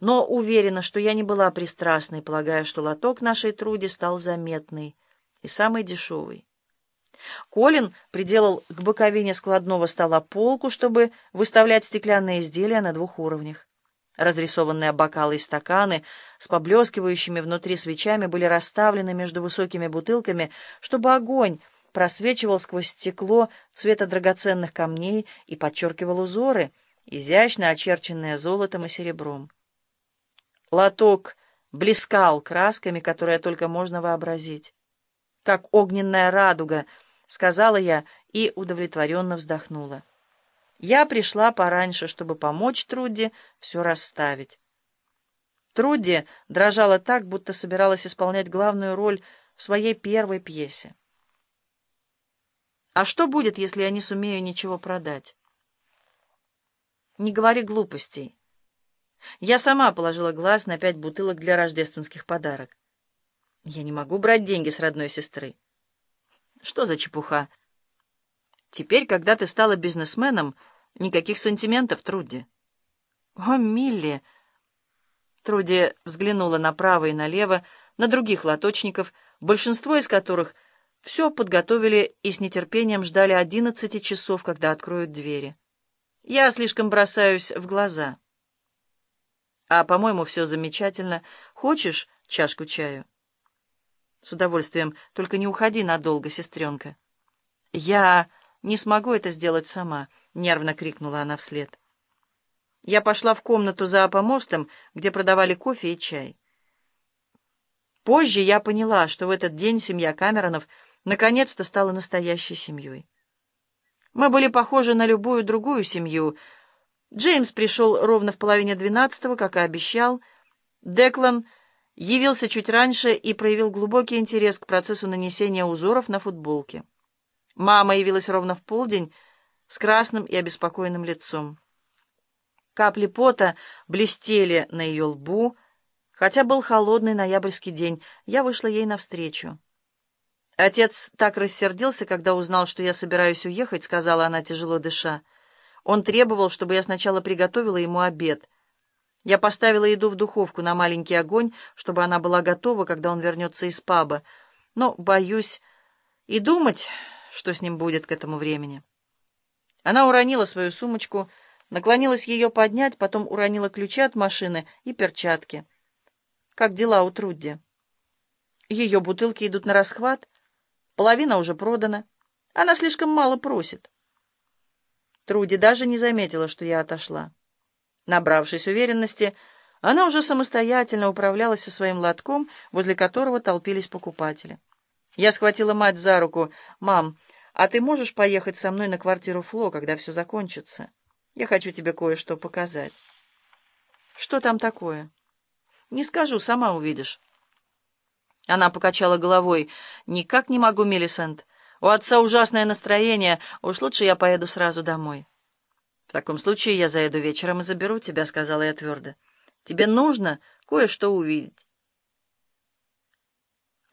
но уверена, что я не была пристрастной, полагая, что лоток нашей труди стал заметный и самый дешевый. Колин приделал к боковине складного стола полку, чтобы выставлять стеклянные изделия на двух уровнях. Разрисованные бокалы и стаканы с поблескивающими внутри свечами были расставлены между высокими бутылками, чтобы огонь просвечивал сквозь стекло цвета драгоценных камней и подчеркивал узоры, изящно очерченные золотом и серебром. Лоток блескал красками, которые только можно вообразить. Как огненная радуга, сказала я и удовлетворенно вздохнула. Я пришла пораньше, чтобы помочь Трудди все расставить. Трудди дрожала так, будто собиралась исполнять главную роль в своей первой пьесе. «А что будет, если я не сумею ничего продать?» «Не говори глупостей. Я сама положила глаз на пять бутылок для рождественских подарок. Я не могу брать деньги с родной сестры. Что за чепуха? Теперь, когда ты стала бизнесменом, никаких сантиментов, Труди. О, Милли! Труди взглянула направо и налево, на других лоточников, большинство из которых все подготовили и с нетерпением ждали одиннадцати часов, когда откроют двери. Я слишком бросаюсь в глаза. А, по-моему, все замечательно. Хочешь чашку чаю? С удовольствием. Только не уходи надолго, сестренка. Я не смогу это сделать сама, нервно крикнула она вслед. Я пошла в комнату за помостом, где продавали кофе и чай. Позже я поняла, что в этот день семья Камеронов наконец-то стала настоящей семьей. Мы были похожи на любую другую семью — Джеймс пришел ровно в половине двенадцатого, как и обещал. Деклан явился чуть раньше и проявил глубокий интерес к процессу нанесения узоров на футболке. Мама явилась ровно в полдень с красным и обеспокоенным лицом. Капли пота блестели на ее лбу, хотя был холодный ноябрьский день. Я вышла ей навстречу. Отец так рассердился, когда узнал, что я собираюсь уехать, сказала она, тяжело дыша. Он требовал, чтобы я сначала приготовила ему обед. Я поставила еду в духовку на маленький огонь, чтобы она была готова, когда он вернется из паба. Но, боюсь, и думать, что с ним будет к этому времени. Она уронила свою сумочку, наклонилась ее поднять, потом уронила ключи от машины и перчатки. Как дела у Трудди? Ее бутылки идут на расхват, половина уже продана. Она слишком мало просит. Труди даже не заметила, что я отошла. Набравшись уверенности, она уже самостоятельно управлялась со своим лотком, возле которого толпились покупатели. Я схватила мать за руку. «Мам, а ты можешь поехать со мной на квартиру Фло, когда все закончится? Я хочу тебе кое-что показать». «Что там такое?» «Не скажу, сама увидишь». Она покачала головой. «Никак не могу, Мелисент. У отца ужасное настроение, уж лучше я поеду сразу домой. В таком случае я заеду вечером и заберу тебя, сказала я твердо. Тебе нужно кое-что увидеть.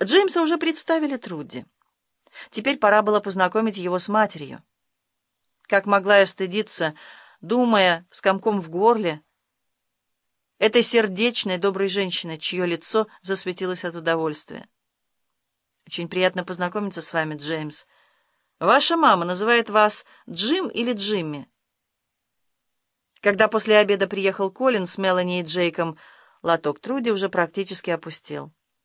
Джеймса уже представили Трудди. Теперь пора было познакомить его с матерью. Как могла я стыдиться, думая с комком в горле, этой сердечной, доброй женщины, чье лицо засветилось от удовольствия. Очень приятно познакомиться с вами, Джеймс. Ваша мама называет вас Джим или Джимми? Когда после обеда приехал Колин с Мелани и Джейком, лоток Труди уже практически опустел.